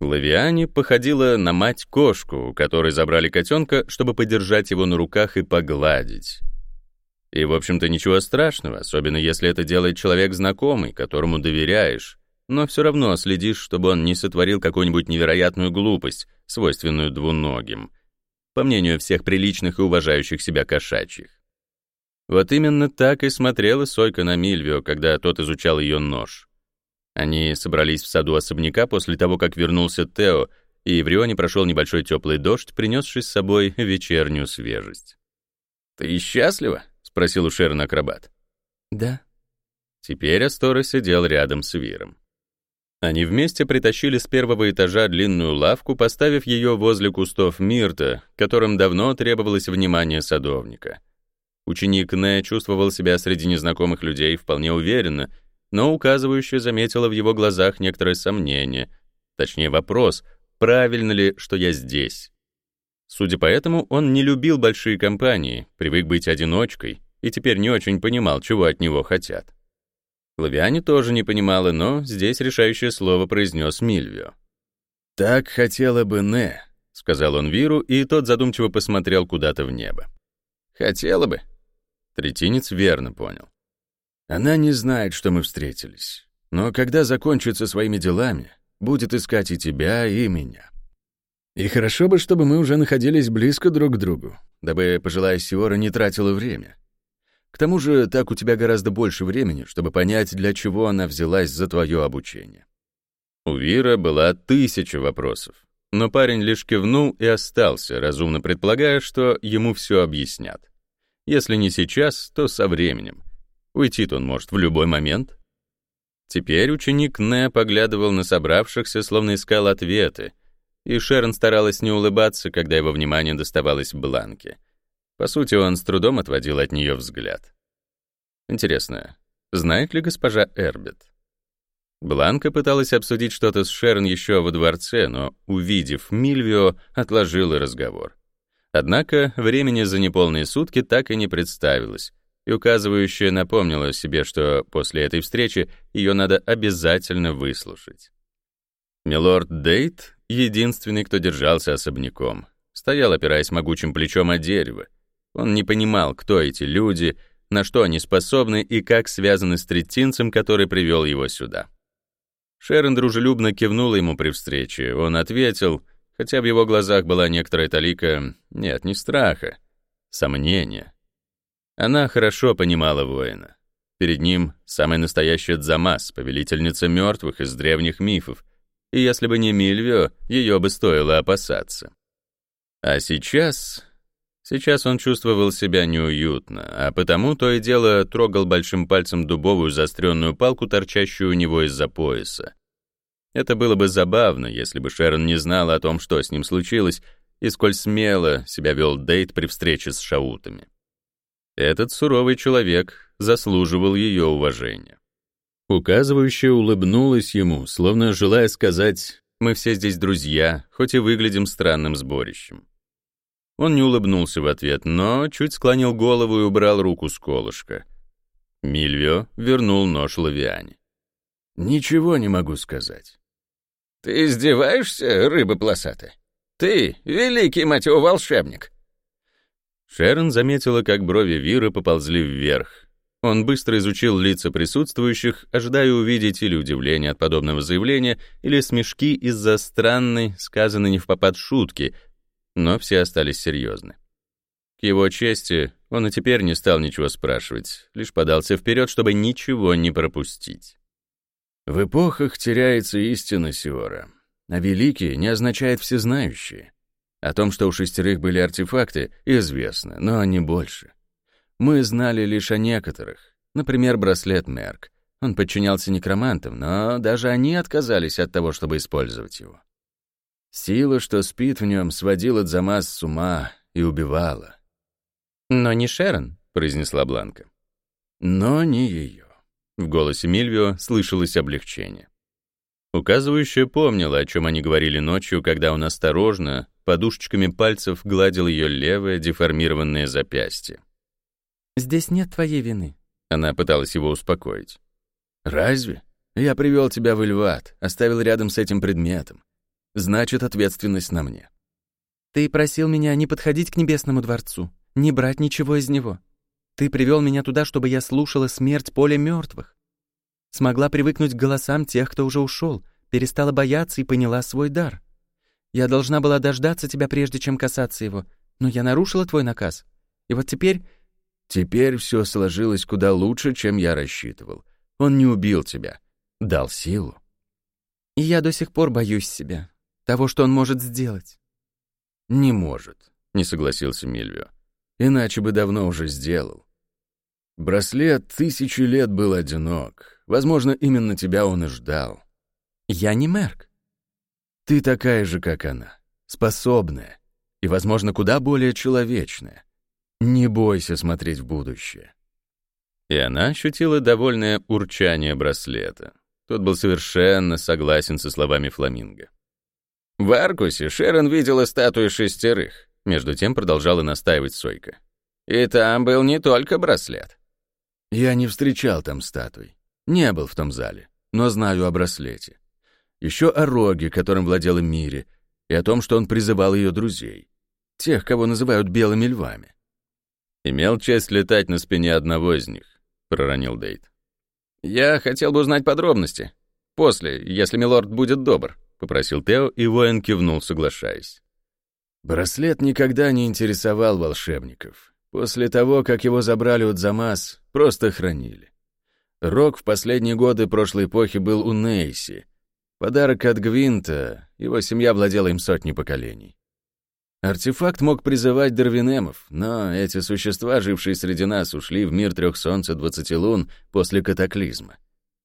Лавиане походила на мать-кошку, которой забрали котенка, чтобы подержать его на руках и погладить. И, в общем-то, ничего страшного, особенно если это делает человек знакомый, которому доверяешь, но все равно следишь, чтобы он не сотворил какую-нибудь невероятную глупость, свойственную двуногим, по мнению всех приличных и уважающих себя кошачьих. Вот именно так и смотрела Сойка на Мильвио, когда тот изучал ее нож. Они собрались в саду особняка после того, как вернулся Тео, и в Рионе прошел небольшой теплый дождь, принесший с собой вечернюю свежесть. «Ты счастлива?» — спросил у Шерон акробат. «Да». Теперь Астора сидел рядом с Виром. Они вместе притащили с первого этажа длинную лавку, поставив ее возле кустов мирта, которым давно требовалось внимание садовника. Ученик Не чувствовал себя среди незнакомых людей вполне уверенно, но указывающая заметила в его глазах некоторое сомнение, точнее вопрос, правильно ли, что я здесь. Судя по этому, он не любил большие компании, привык быть одиночкой и теперь не очень понимал, чего от него хотят. Лавиане тоже не понимала, но здесь решающее слово произнес Мильвио. «Так хотела бы Не», — сказал он Виру, и тот задумчиво посмотрел куда-то в небо. «Хотела бы». Третинец верно понял. «Она не знает, что мы встретились, но когда закончится своими делами, будет искать и тебя, и меня. И хорошо бы, чтобы мы уже находились близко друг к другу, дабы пожилая Сиора не тратила время. К тому же так у тебя гораздо больше времени, чтобы понять, для чего она взялась за твое обучение. У Вира была тысяча вопросов, но парень лишь кивнул и остался, разумно предполагая, что ему все объяснят. Если не сейчас, то со временем. Уйти-то он может в любой момент. Теперь ученик Не поглядывал на собравшихся, словно искал ответы, и Шерон старалась не улыбаться, когда его внимание доставалось бланке — по сути, он с трудом отводил от нее взгляд. Интересно, знает ли госпожа Эрбит? Бланка пыталась обсудить что-то с Шерон еще во дворце, но, увидев Мильвио, отложила разговор. Однако времени за неполные сутки так и не представилось, и указывающая напомнила себе, что после этой встречи ее надо обязательно выслушать. Милорд Дейт — единственный, кто держался особняком. Стоял, опираясь могучим плечом о дерево, он не понимал, кто эти люди, на что они способны и как связаны с третинцем, который привел его сюда. Шерон дружелюбно кивнула ему при встрече. Он ответил, хотя в его глазах была некоторая талика, нет, не страха, сомнения. Она хорошо понимала воина. Перед ним самая настоящая Дзамас, повелительница мертвых из древних мифов, и если бы не Мильвио, ее бы стоило опасаться. А сейчас Сейчас он чувствовал себя неуютно, а потому то и дело трогал большим пальцем дубовую заостренную палку, торчащую у него из-за пояса. Это было бы забавно, если бы Шерон не знала о том, что с ним случилось, и сколь смело себя вел Дейт при встрече с шаутами. Этот суровый человек заслуживал ее уважения. Указывающая улыбнулась ему, словно желая сказать «Мы все здесь друзья, хоть и выглядим странным сборищем». Он не улыбнулся в ответ, но чуть склонил голову и убрал руку с колышка. Мильвио вернул нож Лавиане. «Ничего не могу сказать». «Ты издеваешься, рыба полосатая? Ты, великий, мать его, волшебник!» Шерон заметила, как брови Вира поползли вверх. Он быстро изучил лица присутствующих, ожидая увидеть или удивление от подобного заявления, или смешки из-за странной, сказанной не в попад шутки, но все остались серьезны. К его чести, он и теперь не стал ничего спрашивать, лишь подался вперед, чтобы ничего не пропустить. В эпохах теряется истина Сиора, а великий не означает всезнающие. О том, что у шестерых были артефакты, известно, но не больше. Мы знали лишь о некоторых. Например, браслет Мерк. Он подчинялся некромантам, но даже они отказались от того, чтобы использовать его. Сила, что спит в нем, сводила Дзамас с ума и убивала. «Но не Шерон», — произнесла Бланка. «Но не ее». В голосе Мильвио слышалось облегчение. Указывающая помнила, о чем они говорили ночью, когда он осторожно, подушечками пальцев гладил ее левое деформированное запястье. «Здесь нет твоей вины», — она пыталась его успокоить. «Разве? Я привел тебя в Ильват, оставил рядом с этим предметом. Значит, ответственность на мне. Ты просил меня не подходить к небесному дворцу, не брать ничего из него. Ты привел меня туда, чтобы я слушала смерть поля мертвых. Смогла привыкнуть к голосам тех, кто уже ушел, перестала бояться и поняла свой дар. Я должна была дождаться тебя, прежде чем касаться его, но я нарушила твой наказ. И вот теперь... Теперь все сложилось куда лучше, чем я рассчитывал. Он не убил тебя, дал силу. И я до сих пор боюсь себя, того, что он может сделать. Не может, не согласился Мильвио. Иначе бы давно уже сделал. Браслет тысячи лет был одинок. Возможно, именно тебя он и ждал. Я не Мерк. Ты такая же, как она, способная и, возможно, куда более человечная. Не бойся смотреть в будущее. И она ощутила довольное урчание браслета. Тот был совершенно согласен со словами Фламинго. В Аркусе Шерон видела статую шестерых. Между тем продолжала настаивать Сойка. И там был не только браслет. Я не встречал там статуй. Не был в том зале, но знаю о браслете. Еще о роге, которым владела Мире, и о том, что он призывал ее друзей. Тех, кого называют белыми львами. «Имел честь летать на спине одного из них», — проронил Дейт. «Я хотел бы узнать подробности. После, если милорд будет добр», — попросил Тео, и воин кивнул, соглашаясь. Браслет никогда не интересовал волшебников. После того, как его забрали у Дзамас, просто хранили. Рок в последние годы прошлой эпохи был у Нейси. Подарок от Гвинта, его семья владела им сотни поколений. Артефакт мог призывать дарвинемов, но эти существа, жившие среди нас, ушли в мир трех солнц и двадцати лун после катаклизма.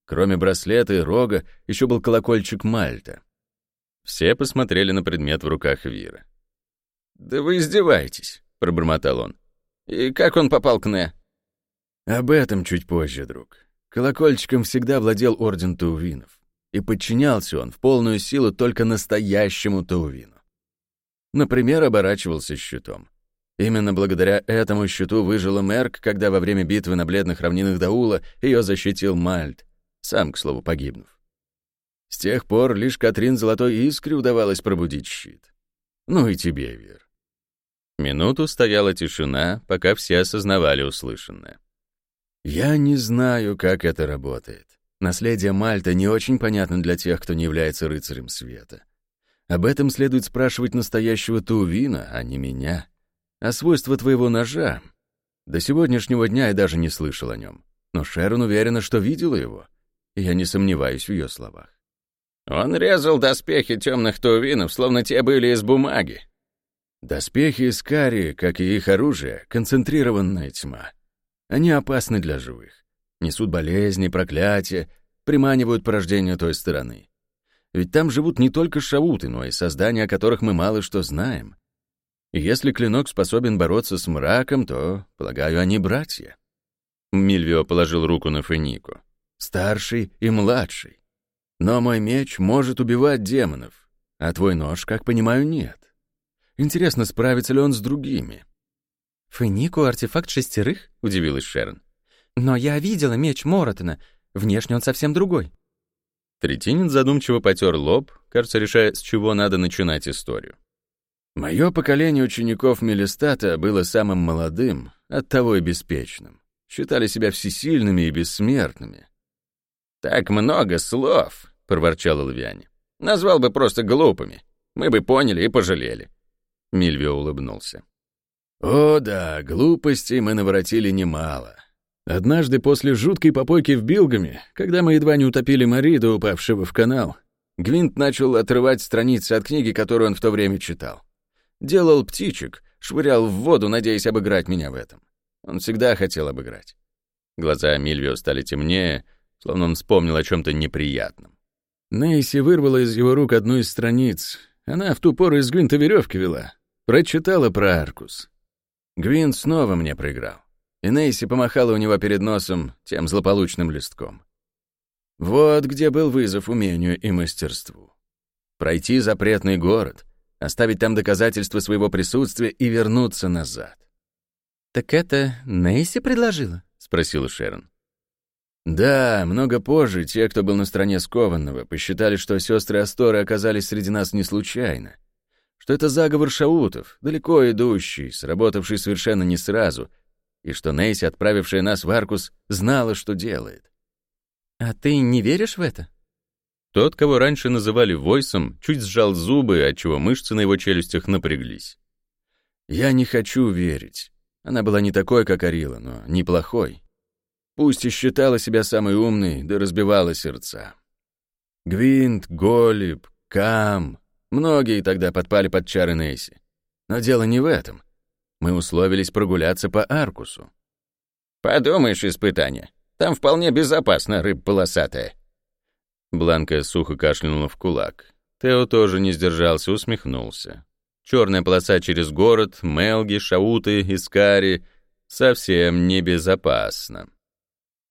Кроме браслета и рога, еще был колокольчик Мальта. Все посмотрели на предмет в руках Вира. «Да вы издеваетесь», — пробормотал он. «И как он попал к Не?» «Об этом чуть позже, друг. Колокольчиком всегда владел Орден Таувинов, и подчинялся он в полную силу только настоящему Таувину. Например, оборачивался щитом. Именно благодаря этому щиту выжила Мерк, когда во время битвы на бледных равнинах Даула ее защитил Мальт, сам, к слову, погибнув. С тех пор лишь Катрин Золотой Искре удавалось пробудить щит. Ну и тебе, Вер. Минуту стояла тишина, пока все осознавали услышанное. Я не знаю, как это работает. Наследие Мальта не очень понятно для тех, кто не является рыцарем света. Об этом следует спрашивать настоящего Тувина, а не меня. А свойства твоего ножа... До сегодняшнего дня я даже не слышал о нем. Но Шерон уверена, что видела его. И я не сомневаюсь в ее словах. Он резал доспехи темных Тувинов, словно те были из бумаги. Доспехи из кари, как и их оружие, концентрированная тьма. Они опасны для живых. Несут болезни, проклятия, приманивают порождение той стороны. Ведь там живут не только шауты, но и создания, о которых мы мало что знаем. И если клинок способен бороться с мраком, то, полагаю, они братья. Мильвио положил руку на Фенику. Старший и младший. Но мой меч может убивать демонов, а твой нож, как понимаю, нет. Интересно, справится ли он с другими? «Фенику артефакт шестерых?» — удивилась Шерон. «Но я видела меч Моротона. Внешне он совсем другой». Третинин задумчиво потер лоб, кажется, решая, с чего надо начинать историю. Мое поколение учеников Мелистата было самым молодым, оттого и беспечным. Считали себя всесильными и бессмертными. «Так много слов», — проворчал Лавиане. «Назвал бы просто глупыми. Мы бы поняли и пожалели». Мильвио улыбнулся. «О да, глупостей мы наворотили немало. Однажды после жуткой попойки в Билгаме, когда мы едва не утопили Марида, упавшего в канал, Гвинт начал отрывать страницы от книги, которую он в то время читал. Делал птичек, швырял в воду, надеясь обыграть меня в этом. Он всегда хотел обыграть. Глаза Мильвио стали темнее, словно он вспомнил о чем-то неприятном. Нейси вырвала из его рук одну из страниц. Она в ту пору из Гвинта веревки вела. Прочитала про Аркус. Гвинт снова мне проиграл и Нейси помахала у него перед носом тем злополучным листком. Вот где был вызов умению и мастерству. Пройти запретный город, оставить там доказательства своего присутствия и вернуться назад. «Так это Нейси предложила?» — спросила Шерон. Да, много позже те, кто был на стороне скованного, посчитали, что сестры Асторы оказались среди нас не случайно. Что это заговор шаутов, далеко идущий, сработавший совершенно не сразу, и что Нейси, отправившая нас в Аркус, знала, что делает. «А ты не веришь в это?» Тот, кого раньше называли Войсом, чуть сжал зубы, отчего мышцы на его челюстях напряглись. «Я не хочу верить. Она была не такой, как Арила, но неплохой. Пусть и считала себя самой умной, да разбивала сердца. Гвинт, Голиб, Кам, многие тогда подпали под чары Нейси. Но дело не в этом. Мы условились прогуляться по Аркусу. «Подумаешь, испытание. Там вполне безопасно, рыб полосатая». Бланка сухо кашлянула в кулак. Тео тоже не сдержался, усмехнулся. Черная полоса через город, Мелги, Шауты, Искари — совсем небезопасно.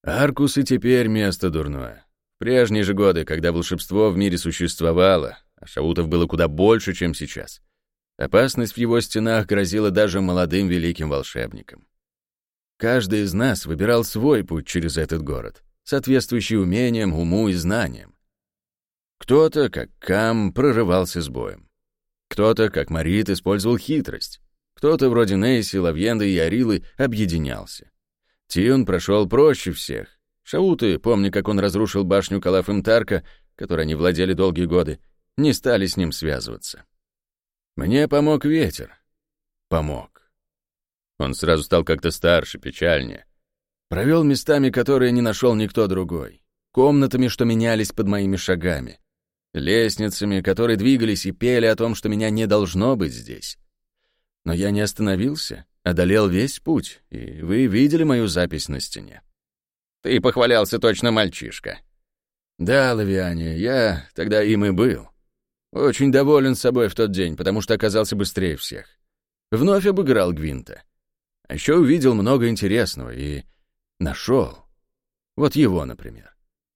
Аркус и теперь место дурное. В прежние же годы, когда волшебство в мире существовало, а шаутов было куда больше, чем сейчас, опасность в его стенах грозила даже молодым великим волшебникам. Каждый из нас выбирал свой путь через этот город, соответствующий умениям, уму и знаниям. Кто-то, как Кам, прорывался с боем. Кто-то, как Марит, использовал хитрость. Кто-то, вроде Нейси, Лавьенда и Арилы, объединялся. Тион прошел проще всех. Шауты, помня, как он разрушил башню Калаф-Имтарка, которой они владели долгие годы, не стали с ним связываться. Мне помог ветер. Помог. Он сразу стал как-то старше, печальнее. Провел местами, которые не нашел никто другой. Комнатами, что менялись под моими шагами. Лестницами, которые двигались и пели о том, что меня не должно быть здесь. Но я не остановился, одолел весь путь, и вы видели мою запись на стене. Ты похвалялся точно мальчишка. Да, Лавиане, я тогда им и был. Очень доволен собой в тот день, потому что оказался быстрее всех. Вновь обыграл Гвинта. А еще увидел много интересного и нашел. Вот его, например.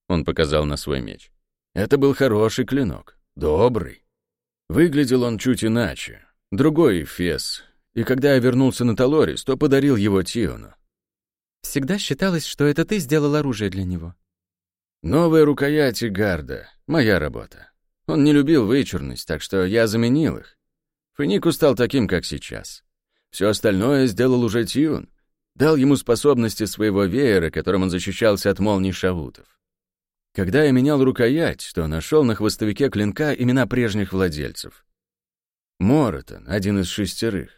Он показал на свой меч. Это был хороший клинок, добрый. Выглядел он чуть иначе. Другой Фес, и когда я вернулся на Талорис, то подарил его Тиону. Всегда считалось, что это ты сделал оружие для него. Новая рукоять и гарда. Моя работа. Он не любил вычурность, так что я заменил их. Фенику стал таким, как сейчас. Все остальное сделал уже Тиун. Дал ему способности своего веера, которым он защищался от молний шавутов. Когда я менял рукоять, то нашел на хвостовике клинка имена прежних владельцев. Моротон, один из шестерых.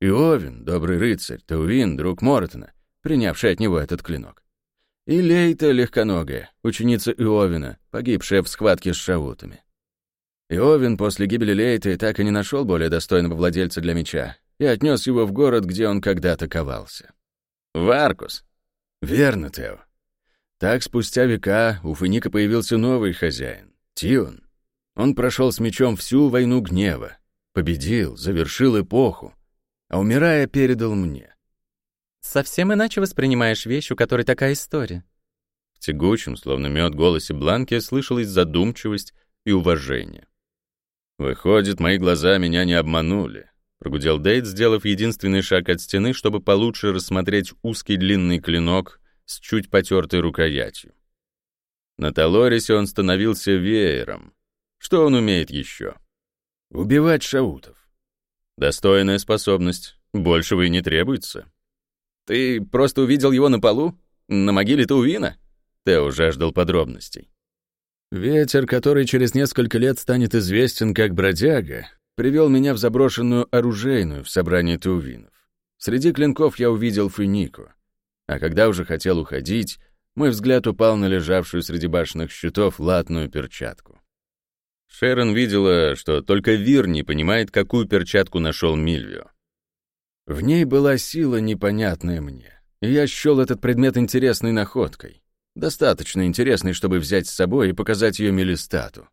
Иовин, добрый рыцарь, Таувин, друг Моротона, принявший от него этот клинок. И Лейта легконогая, ученица Иовина, погибшая в схватке с шавутами. Иовин после гибели Лейты так и не нашел более достойного владельца для меча и отнес его в город, где он когда-то ковался. В Аркус. Верно, Тео. Так, спустя века, у Феника появился новый хозяин — Тион. Он прошел с мечом всю войну гнева, победил, завершил эпоху, а умирая, передал мне. Совсем иначе воспринимаешь вещь, у которой такая история. В тягучем, словно мед голосе Бланки слышалась задумчивость и уважение. «Выходит, мои глаза меня не обманули», — прогудел Дейт, сделав единственный шаг от стены, чтобы получше рассмотреть узкий длинный клинок с чуть потертой рукоятью. На Талорисе он становился веером. Что он умеет еще? Убивать шаутов. Достойная способность. Большего и не требуется. Ты просто увидел его на полу? На могиле Таувина? Тео жаждал подробностей. Ветер, который через несколько лет станет известен как бродяга, привел меня в заброшенную оружейную в собрании Таувинов. Среди клинков я увидел Фунику. А когда уже хотел уходить, мой взгляд упал на лежавшую среди башенных щитов латную перчатку. Шерон видела, что только Вир не понимает, какую перчатку нашел Мильвио. В ней была сила, непонятная мне, и я счел этот предмет интересной находкой. Достаточно интересной, чтобы взять с собой и показать ее Мелистату.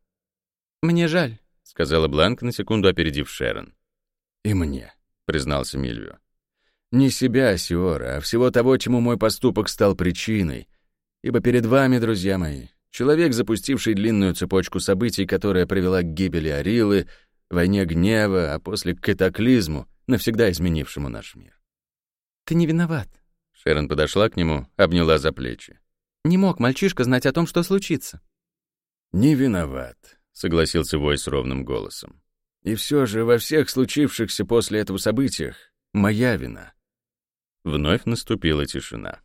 «Мне жаль», — сказала Бланк, на секунду опередив Шерон. «И мне», — признался Мильвио. Не себя, Сиора, а всего того, чему мой поступок стал причиной. Ибо перед вами, друзья мои, человек, запустивший длинную цепочку событий, которая привела к гибели Арилы, войне гнева, а после к катаклизму, навсегда изменившему наш мир. «Ты не виноват». Шерон подошла к нему, обняла за плечи. Не мог мальчишка знать о том, что случится. «Не виноват», — согласился Войс ровным голосом. «И все же во всех случившихся после этого событиях моя вина». Вновь наступила тишина.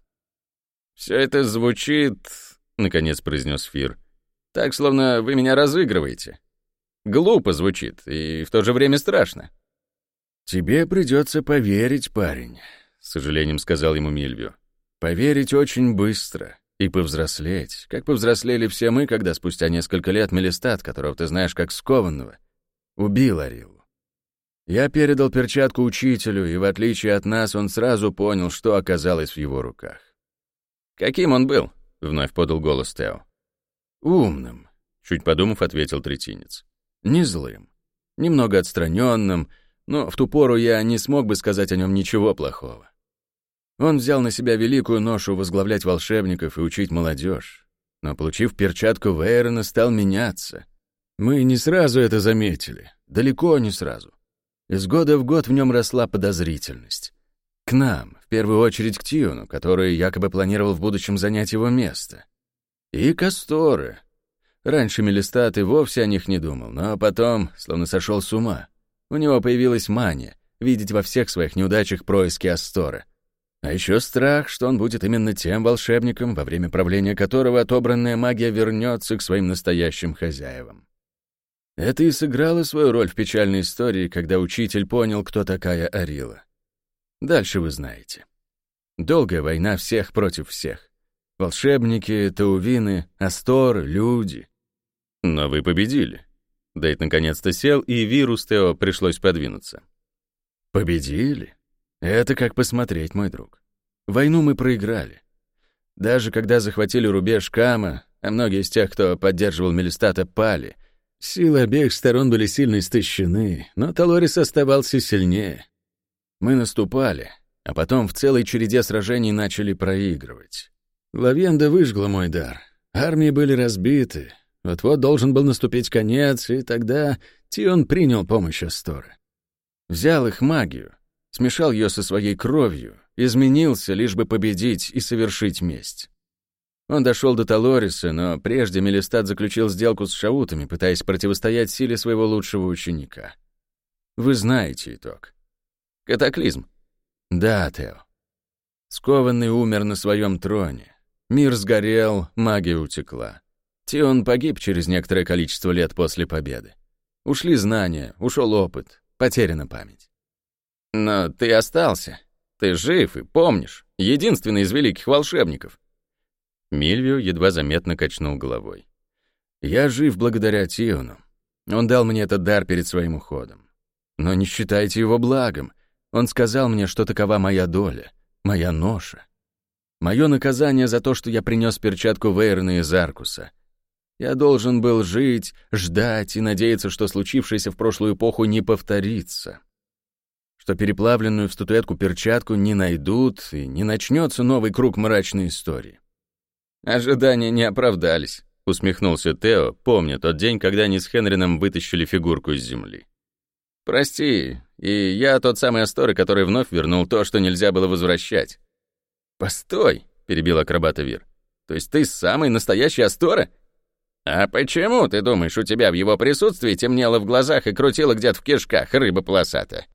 «Все это звучит...» — наконец произнес Фир. «Так, словно вы меня разыгрываете. Глупо звучит и в то же время страшно». «Тебе придется поверить, парень», — с сожалением сказал ему Мильвио. «Поверить очень быстро и повзрослеть, как повзрослели все мы, когда спустя несколько лет Мелистат, которого ты знаешь как скованного, убил Арилу. Я передал перчатку учителю, и в отличие от нас он сразу понял, что оказалось в его руках. «Каким он был?» — вновь подал голос Тео. «Умным», — чуть подумав, ответил третинец. «Не злым. Немного отстраненным, но в ту пору я не смог бы сказать о нем ничего плохого. Он взял на себя великую ношу возглавлять волшебников и учить молодежь, но, получив перчатку Вейрона, стал меняться. Мы не сразу это заметили, далеко не сразу. Из года в год в нем росла подозрительность. К нам, в первую очередь к Тиону, который якобы планировал в будущем занять его место. И Касторы. Раньше Мелистат и вовсе о них не думал, но потом словно сошел с ума. У него появилась мания — видеть во всех своих неудачах происки Астора. А еще страх, что он будет именно тем волшебником, во время правления которого отобранная магия вернется к своим настоящим хозяевам. Это и сыграло свою роль в печальной истории, когда учитель понял, кто такая Арила. Дальше вы знаете. Долгая война всех против всех. Волшебники, таувины, асторы, люди. Но вы победили. Дейт наконец-то сел, и вирус Тео пришлось подвинуться. Победили? Это как посмотреть, мой друг. Войну мы проиграли. Даже когда захватили рубеж Кама, а многие из тех, кто поддерживал Мелистата, пали — Силы обеих сторон были сильно истощены, но Талорис оставался сильнее. Мы наступали, а потом в целой череде сражений начали проигрывать. Лавенда выжгла мой дар. Армии были разбиты. Вот-вот должен был наступить конец, и тогда Тион принял помощь Асторы. Взял их магию, смешал ее со своей кровью, изменился, лишь бы победить и совершить месть. Он дошел до Талориса, но прежде Мелистат заключил сделку с шаутами, пытаясь противостоять силе своего лучшего ученика. Вы знаете итог. Катаклизм. Да, Тео. Скованный умер на своем троне. Мир сгорел, магия утекла. Тион погиб через некоторое количество лет после победы. Ушли знания, ушел опыт, потеряна память. Но ты остался. Ты жив и помнишь. Единственный из великих волшебников. Мильвио едва заметно качнул головой. «Я жив благодаря Тиону. Он дал мне этот дар перед своим уходом. Но не считайте его благом. Он сказал мне, что такова моя доля, моя ноша. Мое наказание за то, что я принес перчатку Вейрна из Аркуса. Я должен был жить, ждать и надеяться, что случившееся в прошлую эпоху не повторится. Что переплавленную в статуэтку перчатку не найдут и не начнется новый круг мрачной истории. Ожидания не оправдались, усмехнулся Тео, помня тот день, когда они с Хенрином вытащили фигурку из земли. Прости, и я тот самый Асторы, который вновь вернул то, что нельзя было возвращать. Постой, перебил акробата Вир. То есть ты самый настоящий Астора? А почему, ты думаешь, у тебя в его присутствии темнело в глазах и крутило где-то в кишках рыба полосата?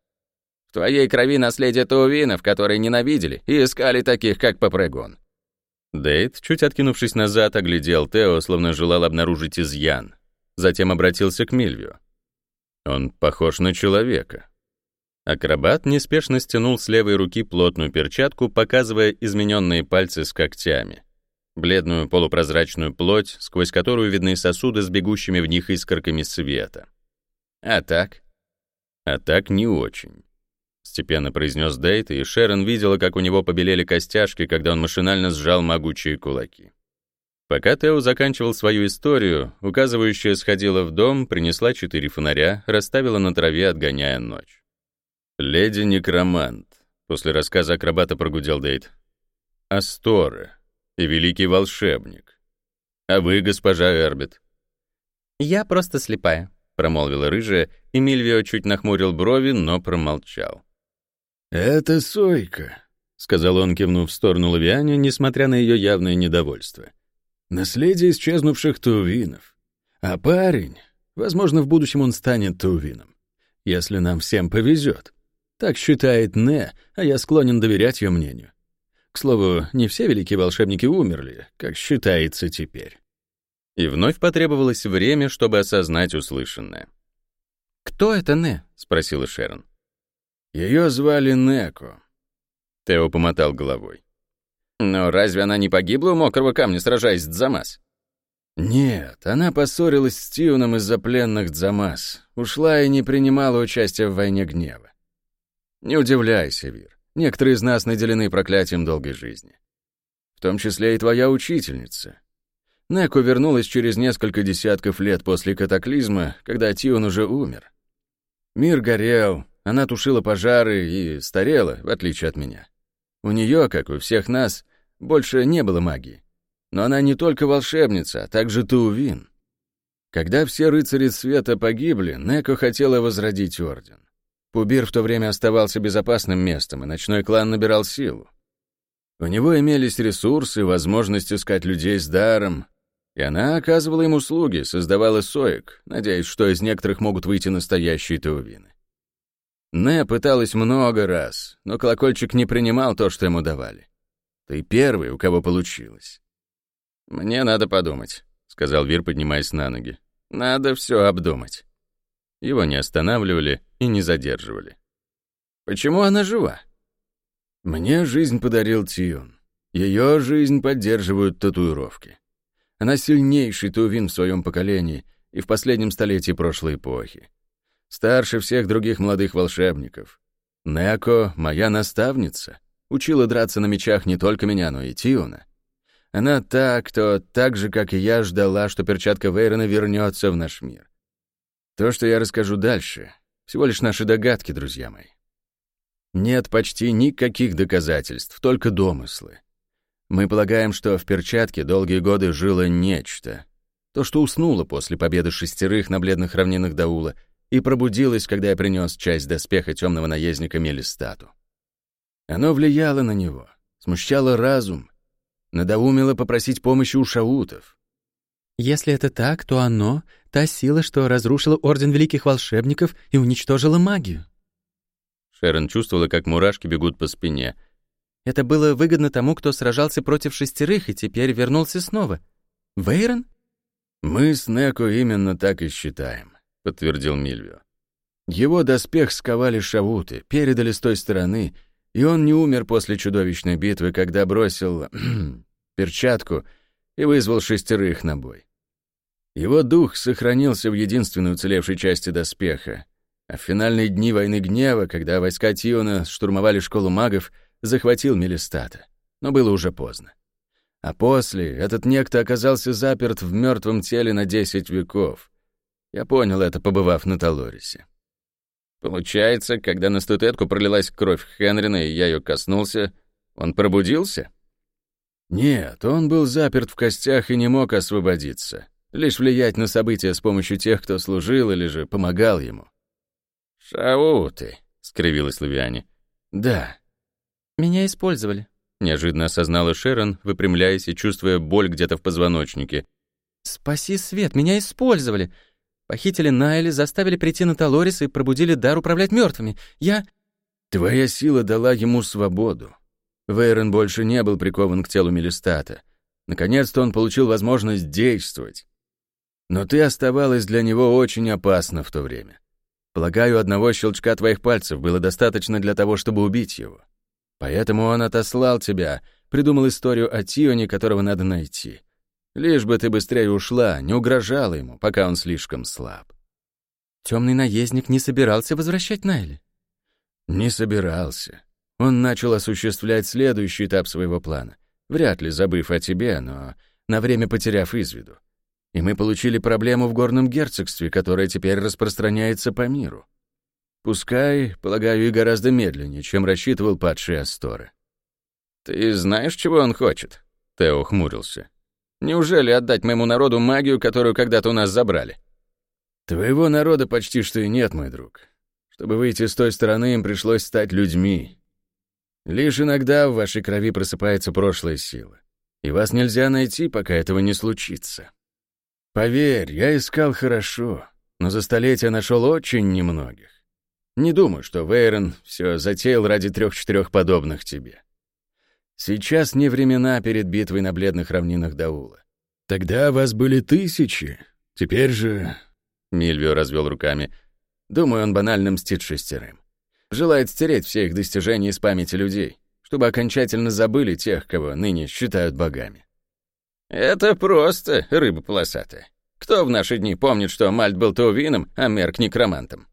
В твоей крови наследие таувинов, которые ненавидели и искали таких, как Попрыгун. Дейт, чуть откинувшись назад, оглядел Тео, словно желал обнаружить изъян. Затем обратился к Мильвию. «Он похож на человека». Акробат неспешно стянул с левой руки плотную перчатку, показывая измененные пальцы с когтями. Бледную полупрозрачную плоть, сквозь которую видны сосуды с бегущими в них искорками света. «А так?» «А так не очень». — степенно произнес Дейт, и Шерон видела, как у него побелели костяшки, когда он машинально сжал могучие кулаки. Пока Тео заканчивал свою историю, указывающая сходила в дом, принесла четыре фонаря, расставила на траве, отгоняя ночь. «Леди-некромант», — после рассказа акробата прогудел Дейт. «Астора и великий волшебник. А вы, госпожа Эрбит?» «Я просто слепая», — промолвила рыжая, и Мильвио чуть нахмурил брови, но промолчал. «Это Сойка», — сказал он, кивнув в сторону Лавиане, несмотря на ее явное недовольство. Наследие исчезнувших Тувинов. А парень, возможно, в будущем он станет Тувином. Если нам всем повезет. Так считает Не, а я склонен доверять ее мнению. К слову, не все великие волшебники умерли, как считается теперь. И вновь потребовалось время, чтобы осознать услышанное. «Кто это Не?» — спросила Шерон. Ее звали Неко. Тео помотал головой. «Но разве она не погибла у мокрого камня, сражаясь с Дзамас?» Нет, она поссорилась с Тиуном из-за пленных Дзамас, ушла и не принимала участия в войне гнева. Не удивляйся, Вир, некоторые из нас наделены проклятием долгой жизни. В том числе и твоя учительница. Неко вернулась через несколько десятков лет после катаклизма, когда Тиун уже умер. Мир горел, она тушила пожары и старела, в отличие от меня. У нее, как у всех нас, больше не было магии. Но она не только волшебница, а также Туувин. Когда все рыцари света погибли, Неко хотела возродить орден. Пубир в то время оставался безопасным местом, и ночной клан набирал силу. У него имелись ресурсы, возможность искать людей с даром, и она оказывала им услуги, создавала соек, надеясь, что из некоторых могут выйти настоящие Туувины. Не пыталась много раз, но колокольчик не принимал то, что ему давали. Ты первый, у кого получилось. «Мне надо подумать», — сказал Вир, поднимаясь на ноги. «Надо все обдумать». Его не останавливали и не задерживали. «Почему она жива?» «Мне жизнь подарил Тион. Ее жизнь поддерживают татуировки. Она сильнейший Тувин в своем поколении и в последнем столетии прошлой эпохи. Старше всех других молодых волшебников. Неко — моя наставница. Учила драться на мечах не только меня, но и Тиуна. Она та, кто так же, как и я, ждала, что перчатка Вейрона вернется в наш мир. То, что я расскажу дальше, всего лишь наши догадки, друзья мои. Нет почти никаких доказательств, только домыслы. Мы полагаем, что в перчатке долгие годы жило нечто. То, что уснуло после победы шестерых на бледных равнинах Даула и пробудилось, когда я принес часть доспеха темного наездника Мелистату. Оно влияло на него, смущало разум, надоумило попросить помощи у шаутов. Если это так, то оно — та сила, что разрушила Орден Великих Волшебников и уничтожила магию. Шерон чувствовала, как мурашки бегут по спине — это было выгодно тому, кто сражался против шестерых и теперь вернулся снова. Вейрон? «Мы с Неко именно так и считаем», — подтвердил Мильвио. «Его доспех сковали шавуты, передали с той стороны, и он не умер после чудовищной битвы, когда бросил перчатку и вызвал шестерых на бой. Его дух сохранился в единственной уцелевшей части доспеха, а в финальные дни войны гнева, когда войска Тиона штурмовали школу магов, захватил Мелистата, но было уже поздно. А после этот некто оказался заперт в мертвом теле на десять веков. Я понял это, побывав на Талорисе. Получается, когда на статуэтку пролилась кровь Хенрина, и я ее коснулся, он пробудился? Нет, он был заперт в костях и не мог освободиться. Лишь влиять на события с помощью тех, кто служил или же помогал ему. «Шауты», — скривилась Лавиане. «Да, «Меня использовали», — неожиданно осознала Шерон, выпрямляясь и чувствуя боль где-то в позвоночнике. «Спаси свет, меня использовали. Похитили Найли, заставили прийти на Талорис и пробудили дар управлять мертвыми. Я...» «Твоя сила дала ему свободу. Вейрон больше не был прикован к телу Мелистата. Наконец-то он получил возможность действовать. Но ты оставалась для него очень опасна в то время. Полагаю, одного щелчка твоих пальцев было достаточно для того, чтобы убить его. Поэтому он отослал тебя, придумал историю о Тионе, которого надо найти. Лишь бы ты быстрее ушла, не угрожала ему, пока он слишком слаб. Темный наездник не собирался возвращать Найли? Не собирался. Он начал осуществлять следующий этап своего плана, вряд ли забыв о тебе, но на время потеряв из виду. И мы получили проблему в горном герцогстве, которая теперь распространяется по миру. Пускай, полагаю, и гораздо медленнее, чем рассчитывал падший Асторы. «Ты знаешь, чего он хочет?» Тео хмурился. «Неужели отдать моему народу магию, которую когда-то у нас забрали?» «Твоего народа почти что и нет, мой друг. Чтобы выйти с той стороны, им пришлось стать людьми. Лишь иногда в вашей крови просыпается прошлая сила. И вас нельзя найти, пока этого не случится. Поверь, я искал хорошо, но за столетия нашел очень немногих. Не думаю, что Вейрон все затеял ради трех-четырех подобных тебе. Сейчас не времена перед битвой на бледных равнинах Даула. Тогда вас были тысячи, теперь же...» Мильвио развел руками. «Думаю, он банально мстит шестерым. Желает стереть все их достижения из памяти людей, чтобы окончательно забыли тех, кого ныне считают богами». «Это просто, рыба полосатая. Кто в наши дни помнит, что Мальт был Таувином, а Мерк — некромантом?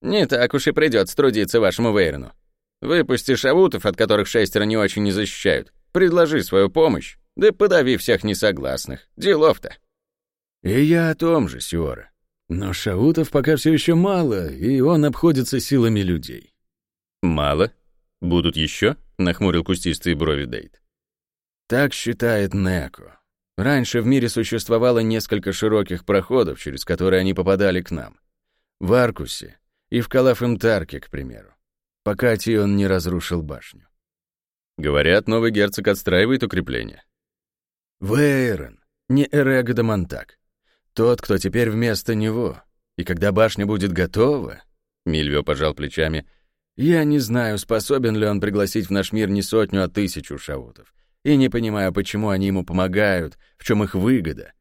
Не так уж и придется трудиться вашему Вейрону. Выпусти шавутов, от которых шестеро не очень не защищают. Предложи свою помощь, да подави всех несогласных. Делов-то. И я о том же, Сиора. Но шаутов пока все еще мало, и он обходится силами людей. Мало? Будут еще? Нахмурил кустистые брови Дейт. Так считает Неко. Раньше в мире существовало несколько широких проходов, через которые они попадали к нам. В Аркусе и в Калафемтарке, к примеру пока Тион не разрушил башню. Говорят, новый герцог отстраивает укрепление. Вейрон, не Эрег Монтак. Тот, кто теперь вместо него. И когда башня будет готова... Мильвио пожал плечами. Я не знаю, способен ли он пригласить в наш мир не сотню, а тысячу шаутов. И не понимаю, почему они ему помогают, в чем их выгода.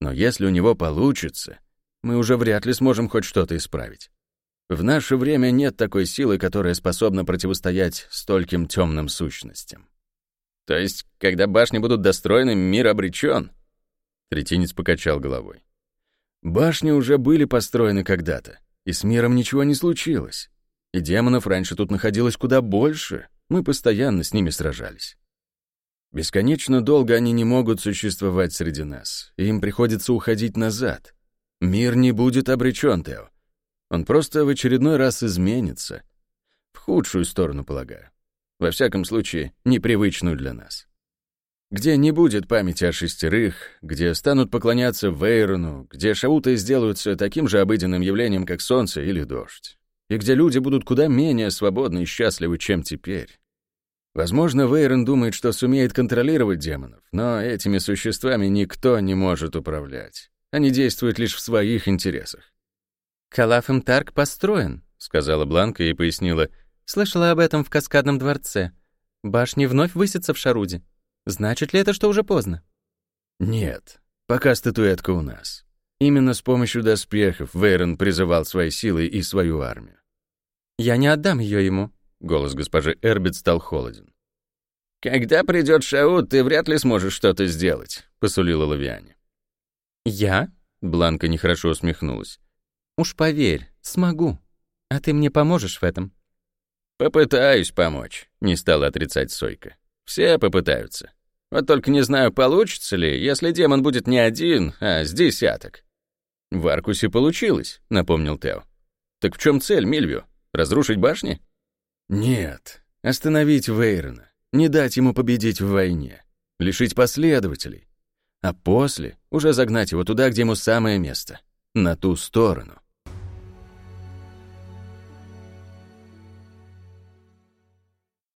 Но если у него получится, мы уже вряд ли сможем хоть что-то исправить. В наше время нет такой силы, которая способна противостоять стольким темным сущностям. То есть, когда башни будут достроены, мир обречен? Третинец покачал головой. Башни уже были построены когда-то, и с миром ничего не случилось. И демонов раньше тут находилось куда больше, мы постоянно с ними сражались. Бесконечно долго они не могут существовать среди нас, и им приходится уходить назад. Мир не будет обречен, Тео. Он просто в очередной раз изменится. В худшую сторону, полагаю. Во всяком случае, непривычную для нас. Где не будет памяти о шестерых, где станут поклоняться Вейрону, где шауты сделаются таким же обыденным явлением, как солнце или дождь. И где люди будут куда менее свободны и счастливы, чем теперь. Возможно, Вейрон думает, что сумеет контролировать демонов, но этими существами никто не может управлять. Они действуют лишь в своих интересах. «Калафем Тарк построен», — сказала Бланка и пояснила. «Слышала об этом в Каскадном дворце. Башни вновь высятся в Шаруде. Значит ли это, что уже поздно?» «Нет, пока статуэтка у нас. Именно с помощью доспехов Вейрон призывал свои силы и свою армию». «Я не отдам ее ему», — голос госпожи Эрбит стал холоден. «Когда придет Шаут, ты вряд ли сможешь что-то сделать», — посулила Лавиане. «Я?» — Бланка нехорошо усмехнулась. Уж поверь, смогу. А ты мне поможешь в этом?» «Попытаюсь помочь», — не стала отрицать Сойка. «Все попытаются. Вот только не знаю, получится ли, если демон будет не один, а с десяток». «В Аркусе получилось», — напомнил Тео. «Так в чем цель, Мильвио? Разрушить башни?» «Нет. Остановить Вейрона. Не дать ему победить в войне. Лишить последователей. А после уже загнать его туда, где ему самое место. На ту сторону».